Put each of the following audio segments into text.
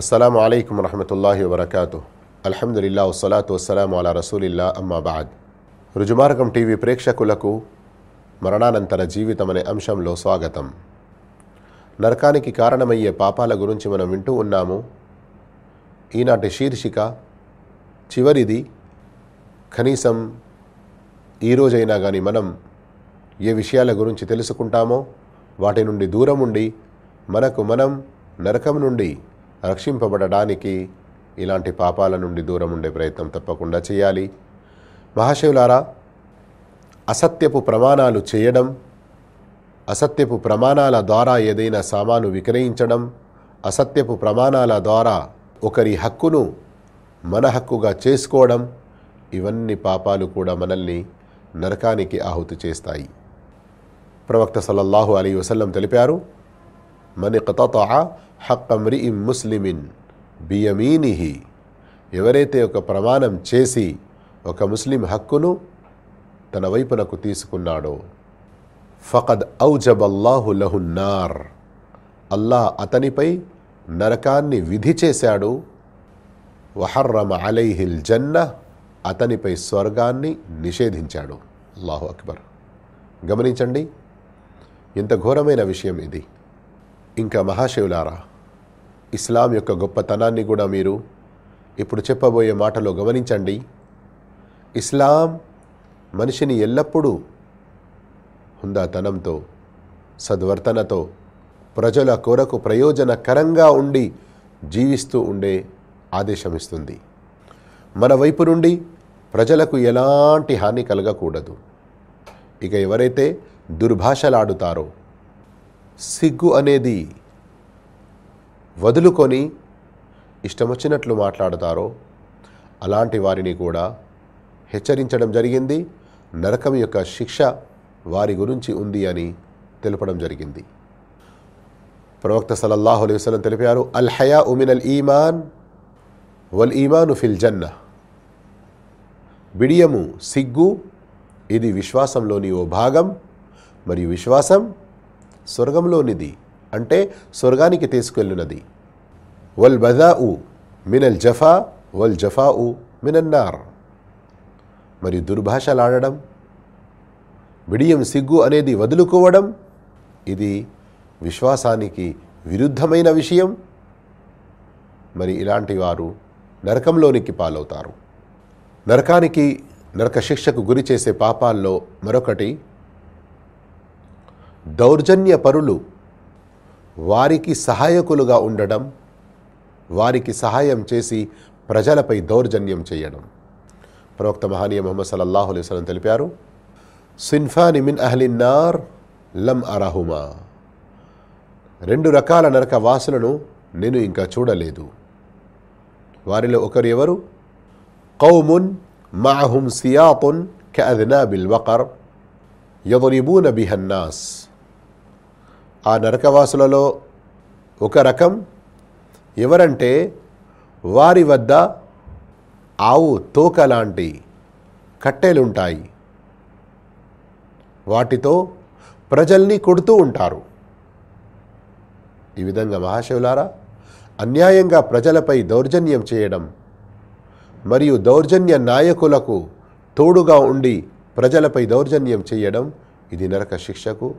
అస్సలం అయికం వరహమతుల్లాహి వరకాతు అల్హమ్దుల్లా వసలాతు వసలాం అలా రసూలిల్లా అమ్మాబాద్ రుజుమార్గం టీవీ ప్రేక్షకులకు మరణానంతర జీవితం అనే అంశంలో స్వాగతం. నరకానికి కారణమయ్యే పాపాల గురించి మనం వింటూ ఉన్నాము. ఈనాటి శీర్షిక చివరిది కనీసం ఈరోజైనా కానీ మనం ఏ విషయాల గురించి తెలుసుకుంటామో వాటి నుండి దూరం ఉండి మనకు మనం నరకం నుండి రక్షింపబడడానికి ఇలాంటి పాపాల నుండి దూరం ఉండే ప్రయత్నం తప్పకుండా చేయాలి. మహాశివులారా అసత్యపు ప్రమాణాలు చేయడం అసత్యపు ప్రమాణాల ద్వారా ఏదైనా సామాను విక్రయించడం అసత్యపు ప్రమాణాల ద్వారా ఒకరి హక్కును మన హక్కుగా చేసుకోవడం ఇవన్నీ పాపాలు కూడా మనల్ని నరకానికి ఆహుతి చేస్తాయి. ప్రవక్త సల్లల్లాహు అలీ వసల్లం తెలిపారు మన కతత హక్కమ్రి ఇం ముస్లిమిన్ బియమీనిహి. ఎవరైతే ఒక ప్రమాణం చేసి ఒక ముస్లిం హక్కును తన వైపునకు తీసుకున్నాడో ఫకద్ ఔజబల్లాహు లహున్నార్ అల్లా అతనిపై నరకాన్ని విధి చేశాడు. వహర్రమ అలైహిల్ జన్న అతనిపై స్వర్గాన్ని నిషేధించాడు. అల్లాహు అక్బర్. గమనించండి ఎంత ఘోరమైన విషయం ఇది. ఇంకా మహాశివులారా ఇస్లాం యొక్క గొప్పతనాన్ని కూడా మీరు ఇప్పుడు చెప్పబోయే మాటలో గమనించండి. ఇస్లాం మనిషిని ఎల్లప్పుడూ హుందాతనంతో సద్వర్తనతో ప్రజల కొరకు ప్రయోజనకరంగా ఉండి జీవిస్తూ ఉండే ఆదేశమిస్తుంది మన వైపు నుండి ప్రజలకు ఎలాంటి హాని కలగకూడదు. ఇక ఎవరైతే దుర్భాషలాడుతారో సిగ్గు అనేది వదులుకొని ఇష్టమొచ్చినట్లు మాట్లాడతారో అలాంటి వారిని కూడా హెచ్చరించడం జరిగింది. నరకం యొక్క శిక్ష వారి గురించి ఉంది అని తెలపడం జరిగింది. ప్రవక్త సలల్లాహు అలైహి తెలిపారు అల్ హయా ఉమిన్ అల్ ఈమాన్ వల్ ఈమాను ఫిల్ జన్న బిడియము సిగ్గు ఇది విశ్వాసంలోని ఓ భాగం మరియు విశ్వాసం స్వర్గంలోనిది అంటే స్వర్గానికి తీసుకెళ్ళినది. వల్బదాఉ మినల్ జఫా వల్ జఫాఉ మినన్నార్ మరి దుర్భాషలాడడం బిడియం సిగ్గు అనేది వదులుకోవడం ఇది విశ్వాసానికి విరుద్ధమైన విషయం. మరి ఇలాంటి వారు నరకంలోనికి పాలవుతారు. నరకానికి నరక శిక్షకు గురి చేసే పాపాల్లో మరొకటి దౌర్జన్య పరులు వారికి సహాయకులుగా ఉండడం వారికి సహాయం చేసి ప్రజలపై దౌర్జన్యం చేయడం. ప్రవక్త మహానీయ మొహమ్మద్ సల్లల్లాహు అలైహి వసల్లం తెలిపారు సిన్ఫాని మిన్ అహ్లిన్నార్ లం అరహుమా. రెండు రకాల నరక వాసులను నేను ఇంకా చూడలేదు. వారిలో ఒకరు ఎవరు? కౌమున్ మాహుం సియాతున్ బిల్ వకర్ యదరిబూన బిహన్నాస్. ఆ నరకవాసులలో ఒక రకం ఎవరంటే వారి వద్ద ఆవు తోక లాంటి కట్టెలుంటాయి. వాటితో ప్రజల్ని కొడుతూ ఉంటారు. ఈ విధంగా మహాశివులారా అన్యాయంగా ప్రజలపై దౌర్జన్యం చేయడం మరియు దౌర్జన్య నాయకులకు తోడుగా ఉండి ప్రజలపై దౌర్జన్యం చేయడం ఇది నరక శిక్షకు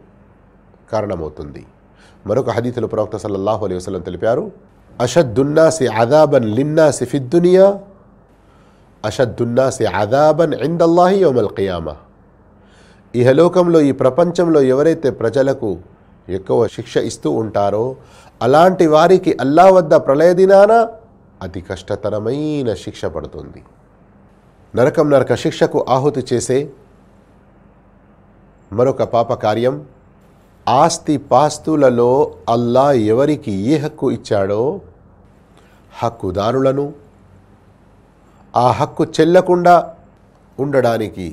కారణమవుతుంది. మరొక హదీతులు ప్రవక్త సల్లల్లాహు అలైహి తెలిపారు అషద్దున్నాసి అదాబన్ లిన్నాసి ఫిద్దునియా అషద్దున్నాసి అదాబన్ ఇందల్లాహి యోమల్ ఖియామా ఇహలోకంలో ఈ ప్రపంచంలో ఎవరైతే ప్రజలకు ఎక్కువ శిక్ష ఇస్తూ ఉంటారో అలాంటి వారికి అల్లా వద్ద ప్రళయ దినాన అతి కష్టతరమైన శిక్ష పడుతుంది. నరకం నరక శిక్షకు ఆహుతి చేసే మరొక పాప కార్యం ఆస్తి పాస్తులలో అల్లా ఎవరికి ఏ హక్కు ఇచ్చాడో హక్కుదారులను ఆ హక్కు చెల్లకుండా ఉండడానికి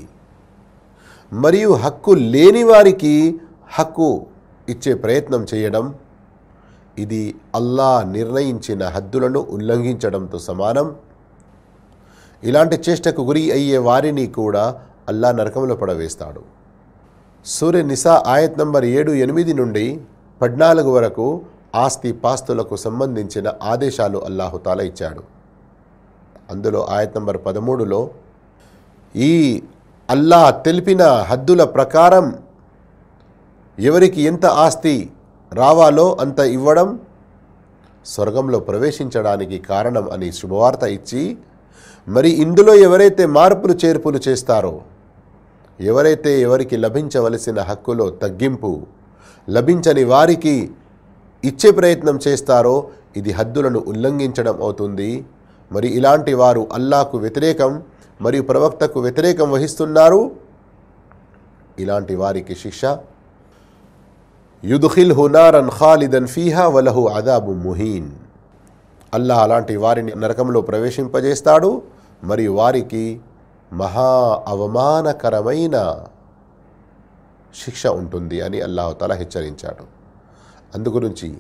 మరియు హక్కు లేని వారికి హక్కు ఇచ్చే ప్రయత్నం చేయడం ఇది అల్లా నిర్ణయించిన హద్దులను ఉల్లంఘించడంతో సమానం. ఇలాంటి చేష్టకు గురి అయ్యే వారిని కూడా అల్లా నరకంలో పడవేస్తాడు. సూర్య నిసా ఆయత్ నంబర్ ఏడు ఎనిమిది నుండి పద్నాలుగు వరకు ఆస్తి పాస్తులకు సంబంధించిన ఆదేశాలు అల్లాహుతాల ఇచ్చాడు. అందులో ఆయత్ నంబర్ పదమూడులో ఈ అల్లాహ్ తెలిపిన హద్దుల ప్రకారం ఎవరికి ఎంత ఆస్తి రావాలో అంత ఇవ్వడం స్వర్గంలో ప్రవేశించడానికి కారణం అని శుభవార్త ఇచ్చి మరి ఇందులో ఎవరైతే మార్పులు చేర్పులు చేస్తారో ఎవరైతే ఎవరికి లభించవలసిన హక్కులో తగ్గింపు లభించని వారికి ఇచ్చే ప్రయత్నం చేస్తారో ఇది హద్దులను ఉల్లంఘించడం అవుతుంది. మరి ఇలాంటి వారు అల్లాకు వ్యతిరేకం మరియు ప్రవక్తకు వ్యతిరేకం వహిస్తున్నారు? ఇలాంటి వారికి శిక్ష? యుదుఖిల్ హునారన్ ఖాలిదన్ ఫీహా వలహు అదాబు ముహీన్. అల్లాహ్ అలాంటి వారిని నరకంలో ప్రవేశింపజేస్తాడు మరియు వారికి మహా అవమానకరమైన శిక్ష ఉంటుంది అని అల్లాహతాల హెచ్చరించాడు. అందుగురించి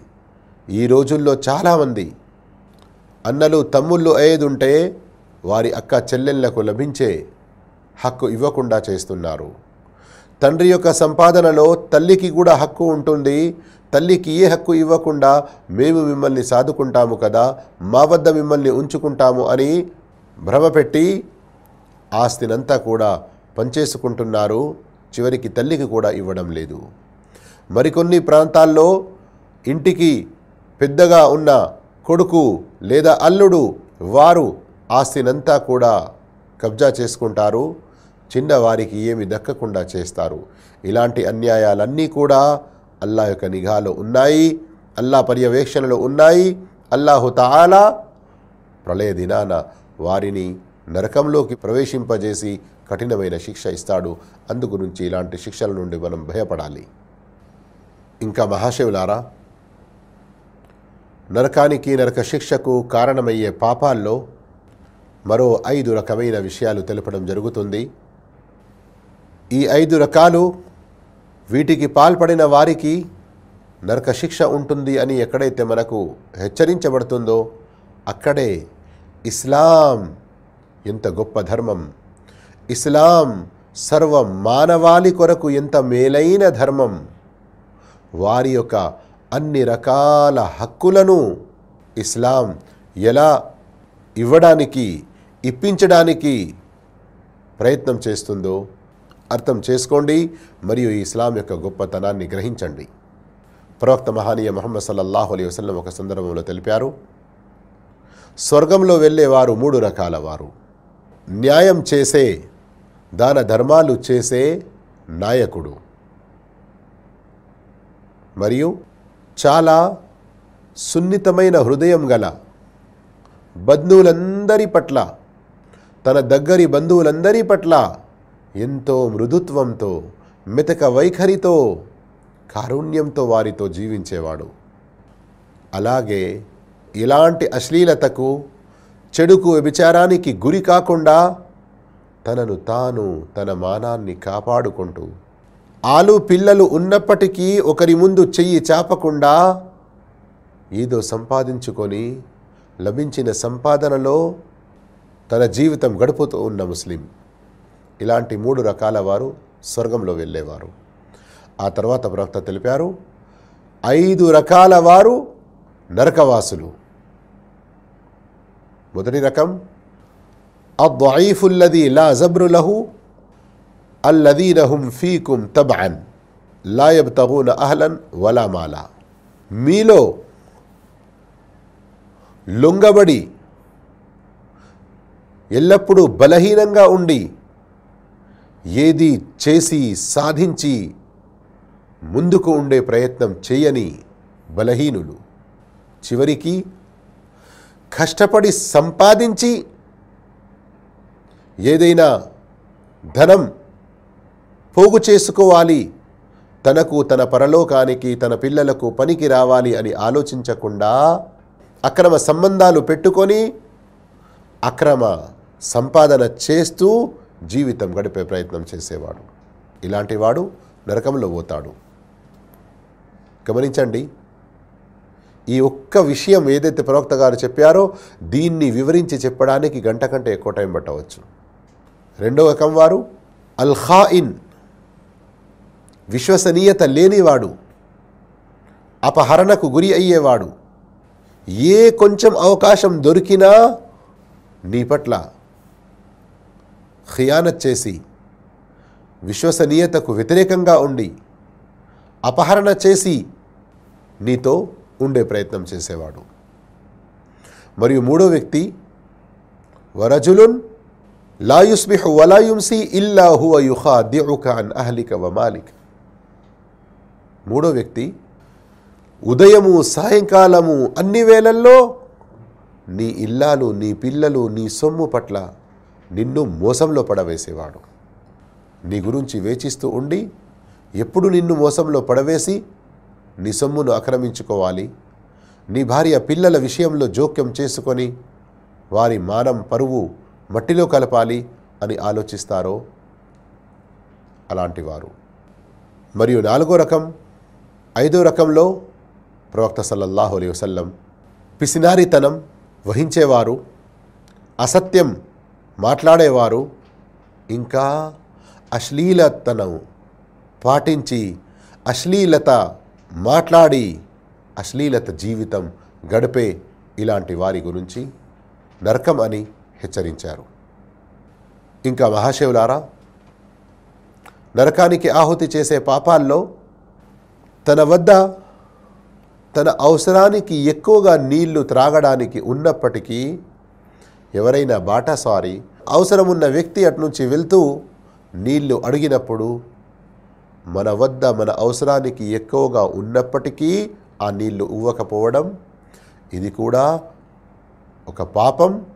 ఈ రోజుల్లో చాలామంది అన్నలు తమ్ముళ్ళు అయ్యేదుంటే వారి అక్క చెల్లెళ్ళకు లభించే హక్కు ఇవ్వకుండా చేస్తున్నారు. తండ్రి యొక్క సంపాదనలో తల్లికి కూడా హక్కు ఉంటుంది. తల్లికి ఏ హక్కు ఇవ్వకుండా మేము మిమ్మల్ని సాదుకుంటాము కదా మా వద్ద మిమ్మల్ని ఉంచుకుంటాము అని భ్రమపెట్టి ఆస్తినంతా కూడా పంచేసుకుంటున్నారు. చివరికి తల్లికి కూడా ఇవ్వడం లేదు. మరికొన్ని ప్రాంతాల్లో ఇంటికి పెద్దగా ఉన్న కొడుకు లేదా అల్లుడు వారు ఆస్తినంతా కూడా కబ్జా చేసుకుంటారు. చిన్నవారికి ఏమి దక్కకుండా చేస్తారు. ఇలాంటి అన్యాయాలన్నీ కూడా అల్లా యొక్క నిఘాలో ఉన్నాయి. అల్లా పర్యవేక్షణలో ఉన్నాయి. అల్లాహు తాలా ప్రళయ దినాన వారిని నరకంలోకి ప్రవేశింపజేసి కఠినమైన శిక్ష ఇస్తాడు. అందుగురించి ఇలాంటి శిక్షల నుండి మనం భయపడాలి. ఇంకా మహాశివులారా నరకానికి నరక శిక్షకు కారణమయ్యే పాపాల్లో మరో ఐదు రకమైన విషయాలు తెలపడం జరుగుతుంది. ఈ ఐదు రకాలు వీటికి పాల్పడిన వారికి నరక శిక్ష ఉంటుంది అని ఎక్కడైతే మనకు హెచ్చరించబడుతుందో అక్కడే ఇస్లాం ఎంత గొప్ప ధర్మం. ఇస్లాం సర్వ మానవాళి కొరకు ఎంత మేలైన ధర్మం. వారి యొక్క అన్ని రకాల హక్కులను ఇస్లాం ఎలా ఇవ్వడానికి ఇప్పించడానికి ప్రయత్నం చేస్తుందో అర్థం చేసుకోండి మరియు ఈ ఇస్లాం యొక్క గొప్పతనాన్ని గ్రహించండి. ప్రవక్త మహానీయ మహమ్మద్ సల్లల్లాహు అలీ వసలం ఒక సందర్భంలో తెలిపారు స్వర్గంలో వెళ్ళేవారు మూడు రకాల వారు. న్యాయం చేసే దాన ధర్మాలు చేసే నాయకుడు. మరియు చాలా సున్నితమైన హృదయం గల బంధువులందరి పట్ల తన దగ్గరి బంధువులందరి పట్ల ఎంతో మృదుత్వంతో మెతక వైఖరితో కారుణ్యంతో వారితో జీవించేవాడు. అలాగే ఇలాంటి అశ్లీలతకు చెడుకు వ్యభిచారానికి గురి కాకుండా తనను తాను తన మానాన్ని కాపాడుకుంటూ ఆలు పిల్లలు ఉన్నప్పటికీ ఒకరి ముందు చెయ్యి చాపకుండా ఏదో సంపాదించుకొని లభించిన సంపాదనలో తన జీవితం గడుపుతూ ఉన్న ముస్లిం. ఇలాంటి మూడు రకాల వారు స్వర్గంలో వెళ్ళేవారు. ఆ తర్వాత ప్రవక్త తెలిపారు ఐదు రకాల వారు నరకవాసులు. మొదటి రకం అద్వైఫుల్లది లా జబ్రులహు అల్లదీనహుం ఫీకుం తబ్అన్ లాయబ్ యబ్తగూన అహ్లన్ వలా మాలా మీలో లొంగబడి ఎల్లప్పుడూ బలహీనంగా ఉండి ఏది చేసి సాధించి ముందుకు ఉండే ప్రయత్నం చేయని బలహీనులు. చివరికి కష్టపడి సంపాదించి ఏదైనా ధనం పోగు చేసుకోవాలి. తనకు తన పరలోకానికి తన పిల్లలకు పనికి రావాలి అని ఆలోచించకుండా అక్రమ సంబంధాలు పెట్టుకొని అక్రమ సంపాదన చేస్తూ జీవితం గడిపే ప్రయత్నం చేసేవాడు. ఇలాంటి వాడు నరకంలో పోతాడు. గమనించండి. ఈ ఒక్క విషయం ఏదైతే ప్రవక్త గారు చెప్పారో దీన్ని వివరించి చెప్పడానికి గంట కంటే ఎక్కువ టైం పట్టవచ్చు. రెండవ రకం వారు అల్ఖాయిన్. విశ్వసనీయత లేనివాడు అపహరణకు గురి అయ్యేవాడు ఏ కొంచెం అవకాశం దొరికినా నీ పట్ల ఖియానత్ చేసి విశ్వసనీయతకు వ్యతిరేకంగా ఉండి అపహరణ చేసి నీతో ఉండే ప్రయత్నం చేసేవాడు. మరియు మూడో వ్యక్తి వరజులున్ లాయుస్మిహు వలాయుంసి ఇల్లా హువ యుఖాదిఉక అన్ అహ్లిక వమాలిక మూడో వ్యక్తి ఉదయము సాయంకాలము అన్ని వేళల్లో నీ ఇల్లాలు నీ పిల్లలు నీ సొమ్ము పట్ల నిన్ను మోసంలో పడవేసేవాడు. నీ గురించి వేచిస్తూ ఉండి ఎప్పుడు నిన్ను మోసంలో పడవేసి నీ సొమ్మును ఆక్రమించుకోవాలి. నీ భార్య పిల్లల విషయంలో జోక్యం చేసుకొని వారి మానం పరువు మట్టిలో కలపాలి అని ఆలోచిస్తారో? అలాంటివారు మరియు నాలుగో రకం ఐదో రకంలో ప్రవక్త సల్లల్లాహు అలీ వసల్లం పిసినారితనం వహించేవారు అసత్యం మాట్లాడేవారు ఇంకా అశ్లీలతనం పాటించి అశ్లీలత మాట్లాడి అశ్లీలత జీవితం గడిపే ఇలాంటి వారి గురించి నరకం అని హెచ్చరించారు. ఇంకా మహాశివులారా నరకానికి ఆహుతి చేసే పాపాల్లో తన వద్ద తన అవసరానికి ఎక్కువగా నీళ్ళు త్రాగడానికి ఉన్నప్పటికీ ఎవరైనా బాటాసారి అవసరమున్న వ్యక్తి అటునుంచి వెళ్తూ నీళ్ళు అడిగినప్పుడు మన వద్ద మన అవసరానికి ఎక్కువగా ఉన్నప్పటికీ ఆ నీళ్ళు ఇవ్వకపోవడం ఇది కూడా ఒక పాపం.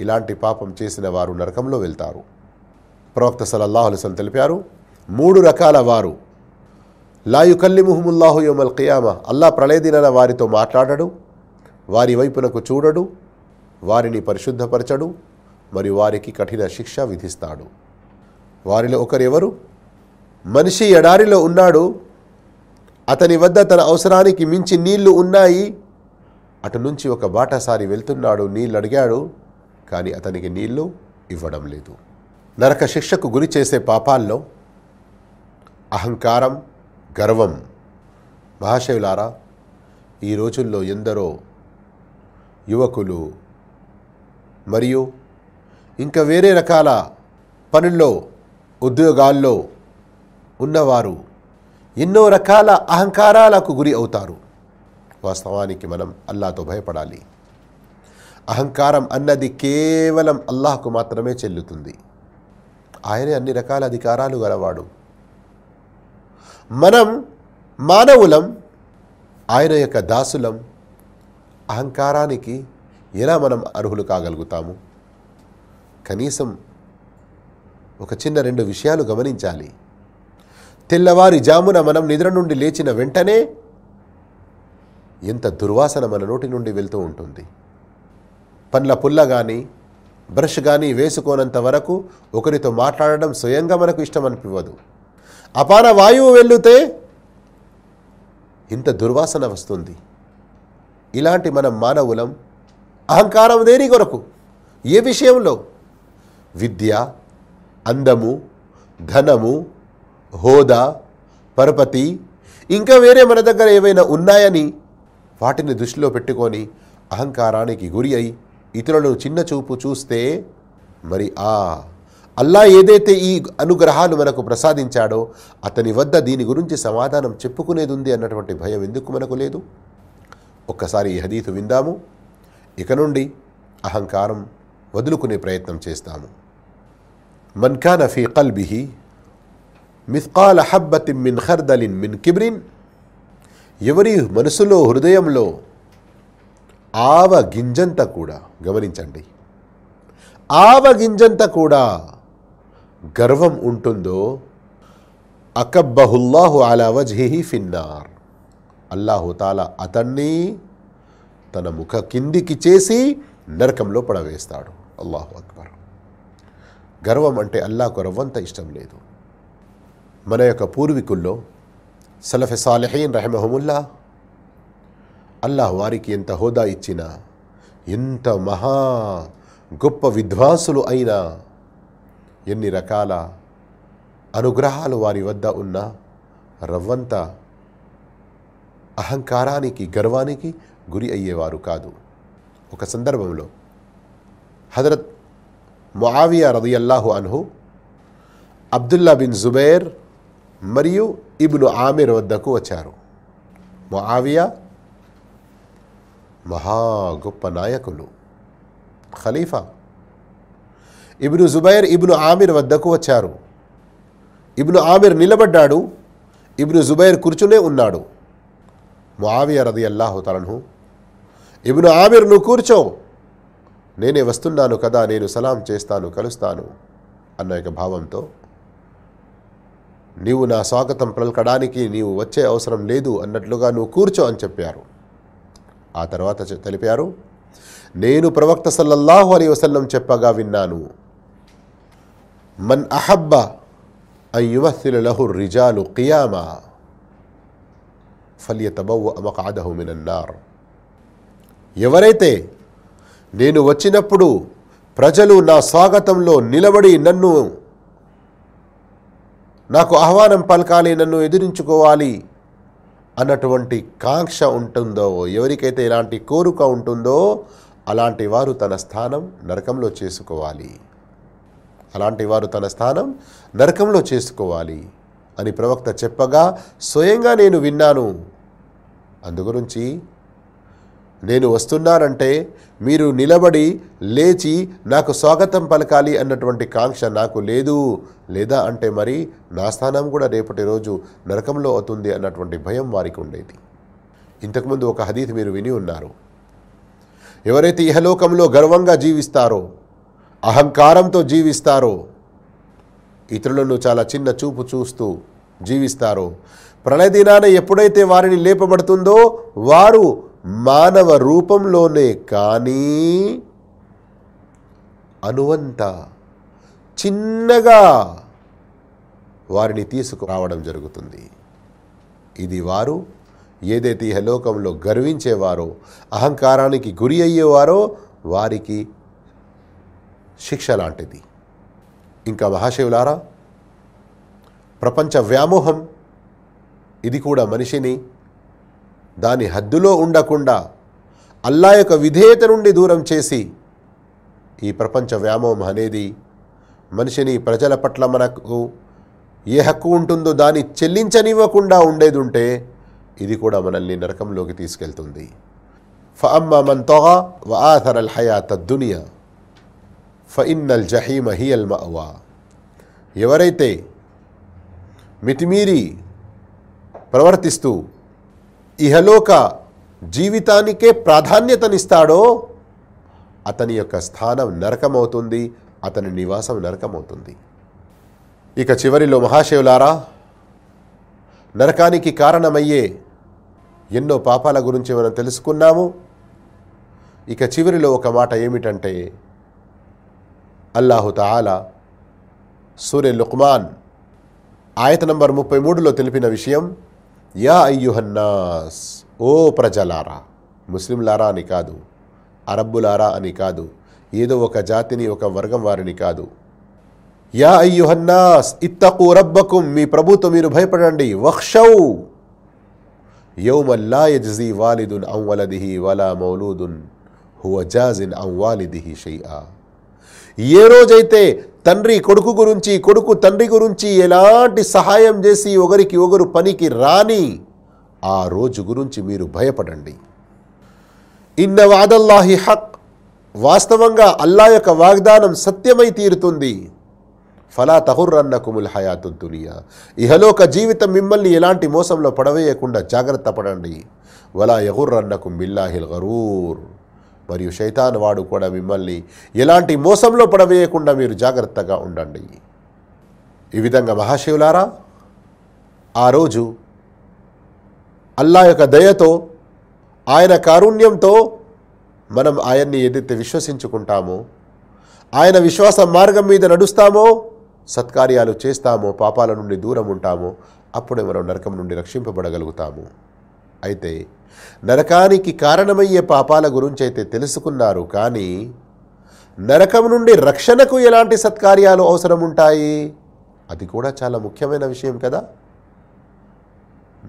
ఇలాంటి పాపం చేసిన వారు నరకంలో వెళ్తారు. ప్రవక్త సలల్లాహు తెలిపారు మూడు రకాల వారు లాయుకల్లిముహుముల్లాహు యోమల్ ఖియామ అల్లా ప్రళయదినన వారితో మాట్లాడడు. వారి వైపునకు చూడడు. వారిని పరిశుద్ధపరచడు. మరియు వారికి కఠిన శిక్ష విధిస్తాడు. వారిలో ఒకరెవరు మనిషి ఎడారిలో ఉన్నాడు. అతని వద్ద తన అవసరానికి మించి నీళ్ళు ఉన్నాయి. అటు నుంచి ఒక బాటసారి వెళ్తున్నాడు. నీళ్ళు అడిగాడు. కానీ అతనికి నీళ్ళు ఇవ్వడం లేదు. నరక శిక్షకు గురి చేసే పాపాల్లో అహంకారం గర్వం. మహాశయులారా ఈ రోజుల్లో ఎందరో యువకులు మరియు ఇంకా వేరే రకాల పనుల్లో ఉద్యోగాల్లో ఉన్నవారు ఎన్నో రకాల అహంకారాలకు గురి అవుతారు. వాస్తవానికి మనం అల్లాతో భయపడాలి. అహంకారం అన్నది కేవలం అల్లాహకు మాత్రమే చెల్లుతుంది. ఆయనే అన్ని రకాల అధికారాలు గలవాడు. మనం మానవులం ఆయన యొక్క దాసులం అహంకారానికి ఎలా మనం అర్హులు కాగలుగుతాము? కనీసం ఒక చిన్న రెండు విషయాలు గమనించాలి. తెల్లవారి జామున మనం నిద్ర నుండి లేచిన వెంటనే ఎంత దుర్వాసన మన నోటి నుండి వెళ్తూ ఉంటుంది. పండ్ల పుల్ల కానీ బ్రష్ కానీ వేసుకోనంత వరకు ఒకరితో మాట్లాడడం స్వయంగా మనకు ఇష్టం అనిపివ్వదు అపార వాయువు వెళ్ళితే ఇంత దుర్వాసన వస్తుంది. ఇలాంటి మనం మానవులం అహంకారం దేని కొరకు? ఏ విషయంలో? విద్య అందము ధనము హోదా పరపతి ఇంకా వేరే మన దగ్గర ఏవైనా ఉన్నాయని వాటిని దృష్టిలో పెట్టుకొని అహంకారానికి గురి అయి ఇతరులను చిన్న చూపు చూస్తే మరి ఆ అల్లా ఏదైతే ఈ అనుగ్రహాలు మనకు ప్రసాదించాడో అతని వద్ద దీని గురించి సమాధానం చెప్పుకునేది ఉంది అన్నటువంటి భయం ఎందుకు మనకు లేదు? ఒక్కసారి ఈ హదీతు విందాము. ఇక నుండి అహంకారం వదులుకునే ప్రయత్నం చేస్తాము. మన్ కాన ఫీ కల్బిహి మిస్కాల హబ్బతిన్ మిన్ ఖర్దలిన్ మిన్ కిబ్రిన్. ఎవరి మనసులో హృదయంలో ఆవ గింజంత కూడా గమనించండి. ఆవ గింజంత కూడా గర్వం ఉంటుందో అకబ్బహుల్లాహు అలా వజ్హిహి ఫిన్నార్. అల్లాహుతాల అతన్ని తన ముఖ కిందికి చేసి నరకంలో పడవేస్తాడు. అల్లాహు అక్బర్. గర్వం అంటే అల్లాహకు రవ్వంత ఇష్టం లేదు. మన యొక్క పూర్వీకుల్లో సలఫె సాలెహీన్ రహమహముల్లా అల్లాహ్ వారికి ఎంత హోదా ఇచ్చినా ఎంత మహా గొప్ప విద్వాంసులు అయినా ఎన్ని రకాల అనుగ్రహాలు వారి వద్ద ఉన్నా రవ్వంత అహంకారానికి గర్వానికి గురి అయ్యేవారు కాదు. ఒక సందర్భంలో హజరత్ ముఆవియా రదియల్లాహు అన్హు అబ్దుల్లా బిన్ జుబైర్ మరియు ఇబ్ను ఆమిర్ వద్దకు వచ్చారు. ముఆవియా మహా గొప్ప నాయకులు ఖలీఫా ఇబ్ను జుబైర్ ఇబ్ను ఆమిర్ వద్దకు వచ్చారు. ఇబ్ను ఆమిర్ నిలబడ్డాడు. ఇబ్ను జుబైర్ కూర్చునే ఉన్నాడు. మావియ రది అల్లాహుతలను ఇబ్ను ఆమిర్ నువ్వు కూర్చో. నేనే వస్తున్నాను కదా నేను సలాం చేస్తాను కలుస్తాను అన్న యొక్క భావంతో నీవు నా స్వాగతం పలకడానికి నీవు వచ్చే అవసరం లేదు అన్నట్లుగా నువ్వు కూర్చో అని చెప్పారు. ఆ తర్వాత తెలిపారు నేను ప్రవక్త సల్లల్లాహు అలీ వసల్లం చెప్పగా విన్నాను. మన్ అహబ్బ అయ్యుమస్సిల లహు రిజాలు కియామా ఫలియతబవ్వ మకాదహు మినన్నార్ ఎవరైతే నేను వచ్చినప్పుడు ప్రజలు నా స్వాగతంలో నిలబడి నన్ను నాకు ఆహ్వానం పలకాలి నన్ను ఎదిరించుకోవాలి అన్నటువంటి కాంక్ష ఉంటుందో ఎవరికైతే ఇలాంటి కోరిక ఉంటుందో అలాంటి వారు తన స్థానం నరకంలో చేసుకోవాలి. అలాంటి వారు తన స్థానం నరకంలో చేసుకోవాలి అని ప్రవక్త చెప్పగా స్వయంగా నేను విన్నాను. అందుగురించి నేను వస్తున్నానంటే మీరు నిలబడి లేచి నాకు స్వాగతం పలకాలి అన్నటువంటి కాంక్ష నాకు లేదు. లేదా అంటే మరి నా స్థానం కూడా రేపటి రోజు నరకంలో అవుతుంది అన్నటువంటి భయం వారికి ఉండేది. ఇంతకుముందు ఒక హదీత్ మీరు విని ఉన్నారు. ఎవరైతే ఇహలోకంలో గర్వంగా జీవిస్తారో అహంకారంతో జీవిస్తారో ఇతరులను చాలా చిన్న చూపు చూస్తూ జీవిస్తారో ప్రళయ దినాన ఎప్పుడైతే వారిని లేపబడుతుందో వారు మానవ రూపంలోనే కానీ అనువంత చిన్నగా వారిని తీసుకురావడం జరుగుతుంది. ఇది వారు ఏదైతే ఈ లోకంలో గర్వించేవారో అహంకారానికి గురి అయ్యేవారో వారికి శిక్ష లాంటిది. ఇంకా మహాశివులారా ప్రపంచ వ్యామోహం ఇది కూడా మనిషిని దాని హద్దులో ఉండకుండా అల్లా యొక్క విధేయత నుండి దూరం చేసి ఈ ప్రపంచ వ్యామోహం అనేది మనిషిని ప్రజల పట్ల మనకు ఏ హక్కు ఉంటుందో దాన్ని చెల్లించనివ్వకుండా ఉండేది ఉంటే ఇది కూడా మనల్ని నరకంలోకి తీసుకెళ్తుంది. ఫఅమ్మ మన్ తొగా వ ఆ అల్ హయాత్ దునియా. ఫఇన్నల్ జహీమ హియల్ మవా ఎవరైతే మితిమీరి ప్రవర్తిస్తూ ఇహలోక జీవితానికే ప్రాధాన్యతనిస్తాడో అతని యొక్క స్థానం నరకమవుతుంది అతని నివాసం నరకమవుతుంది. ఇక చివరిలో మహాశివులారా నరకానికి కారణమయ్యే ఎన్నో పాపాల గురించి మనం తెలుసుకున్నాము. ఇక చివరిలో ఒక మాట ఏమిటంటే అల్లాహు తాలా సూర్య లుక్మాన్ ఆయత నంబర్ ముప్పై మూడులో తెలిపిన విషయం యా అయ్యుహన్నాస్ ఓ ప్రజలారా ముస్లింలారా అని కాదు అరబ్బులారా అని కాదు ఏదో ఒక జాతిని ఒక వర్గం వారిని కాదు. యా అయ్యుహన్నాస్ ఇత్తకు రబ్బకుం మీ ప్రభుతో మీరు భయపడండి వక్షౌ యౌమల్లా యజ్జీ వాలిదున్ అం వలదిహి వలా మౌలూదున్ హువ జాజిన్ అం వాలిదిహి షైఆ. ఏ రోజైతే తండ్రి కొడుకు గురించి కొడుకు తండ్రి గురించి ఎలాంటి సహాయం చేసి ఒకరికి ఒకరు పనికి రాని ఆ రోజు గురించి మీరు భయపడండి. ఇన్న వాదల్లాహి హక్. వాస్తవంగా అల్లా యొక్క వాగ్దానం సత్యమై తీరుతుంది. ఫలా తహుర్రన్నకుముల్ హయాతు దునియా. ఇహలోక జీవితం మిమ్మల్ని ఎలాంటి మోసంలో పడవేయకుండా జాగ్రత్త పడండి. వలా యహుర్రన్నకు మిల్లాహిల్ గరూర్. మరియు శైతాన్ వాడు కూడా మిమ్మల్ని ఎలాంటి మోసంలో పడవేయకుండా మీరు జాగ్రత్తగా ఉండండి. ఈ విధంగా మహాశివులారా ఆ రోజు అల్లా యొక్క దయతో ఆయన కారుణ్యంతో మనం ఆయన్ని ఏదైతే విశ్వసించుకుంటామో ఆయన విశ్వాస మార్గం మీద నడుస్తామో సత్కార్యాలు చేస్తామో పాపాల నుండి దూరం ఉంటామో అప్పుడే మనం నరకం నుండి రక్షింపబడగలుగుతాము. అయితే నరకానికి కారణమయ్యే పాపాల గురించి అయితే తెలుసుకున్నారు కానీ నరకం నుండి రక్షణకు ఎలాంటి సత్కార్యాలు అవసరం ఉంటాయి అది కూడా చాలా ముఖ్యమైన విషయం కదా.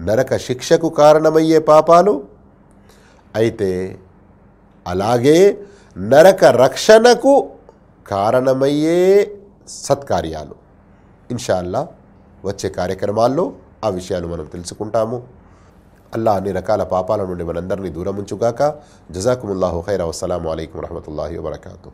నరక శిక్షకు కారణమయ్యే పాపాలు? అయితే అలాగే నరక రక్షణకు కారణమయ్యే సత్కార్యాలు. ఇన్షాల్లా వచ్చే కార్యక్రమాల్లో ఆ విషయాలు మనం తెలుసుకుంటాము. అల్లా అన్ని రకాల పాపాల నుండి మనందరినీ దూరం ఉంచుగాక జజాకుముల్లాహు ఖైరా వసలాం అయికం వరహమూల వరకాతు